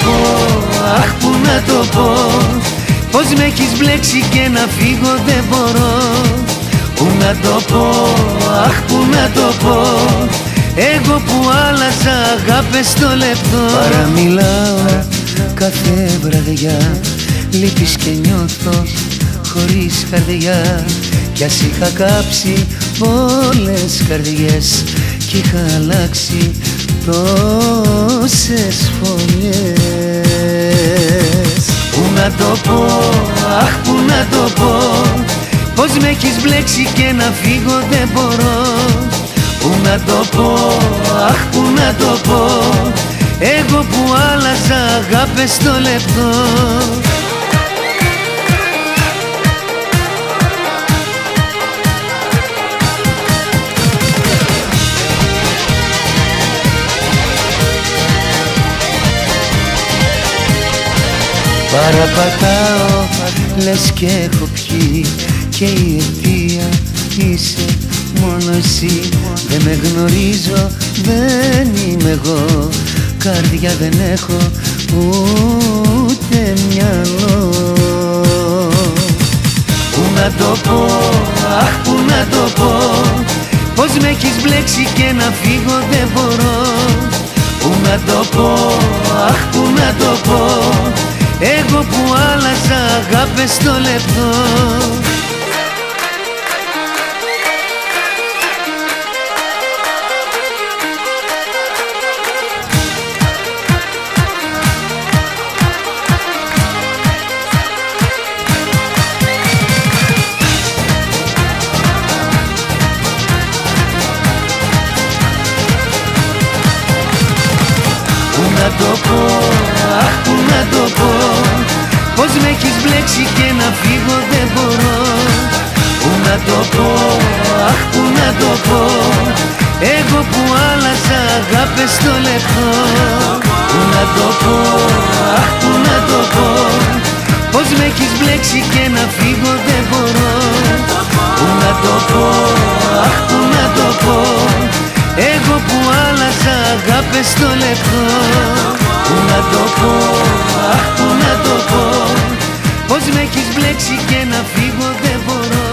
το πω, αχ που να το πω. Πως με έχεις μπλέξει και να φύγω δεν μπορώ. Πού να το πω, αχ που να το πω. Εγώ που άλλαζα αγάπες στο λεπτό. Παραμιλάω κάθε βραδιά. Λείπεις και νιώθω χωρίς καρδιά. Κι ας είχα κάψει πολλές καρδιές. Κι είχα αλλάξει τόσες φωνιές. Πού να το πω, αχ που να το πω. Πως με έχεις μπλέξει και να φύγω δεν μπορώ. Πού να το πω, αχ που να το πω. Εγώ που άλλαζα αγάπες στο λεπτό Παραπατάω λες και έχω πιει Και η αιτία είσαι μόνο εσύ. Δεν με γνωρίζω, δεν είμαι εγώ. Καρδιά δεν έχω ούτε μυαλό. Πού να το πω, αχ που να το πω. Πως με έχεις μπλέξει και να φύγω δεν μπορώ. Πού να το πω, άλλαζα αγάπες στο λεπτό. Πού να το πω, αχ που να το πω Πως με έχεις μπλέξει και να φύγω δεν μπορώ. Πού να το πω, αχ που να το πω. Εγώ που άλλαζα αγάπες στο λεπτό. Πού να το πω, αχ που να το πω. Πως με έχεις μπλέξει και να φύγω δεν μπορώ. Πού να το πω, αχ που να το πω. Εγώ που άλλαζα αγάπες στο λεπτό Πού να το πω, αχ που να το πω. Πως με έχεις μπλέξει και να φύγω δεν μπορώ.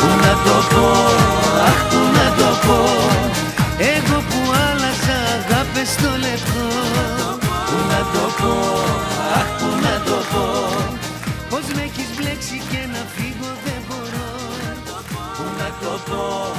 Πού να το πω, αχ που να το πω. Εγώ που άλλαζα αγάπες στο λεπτό. Πού να το πω, αχ που να το πω. Πως με έχεις μπλέξει και να φύγω δεν μπορώ. Πού να το πω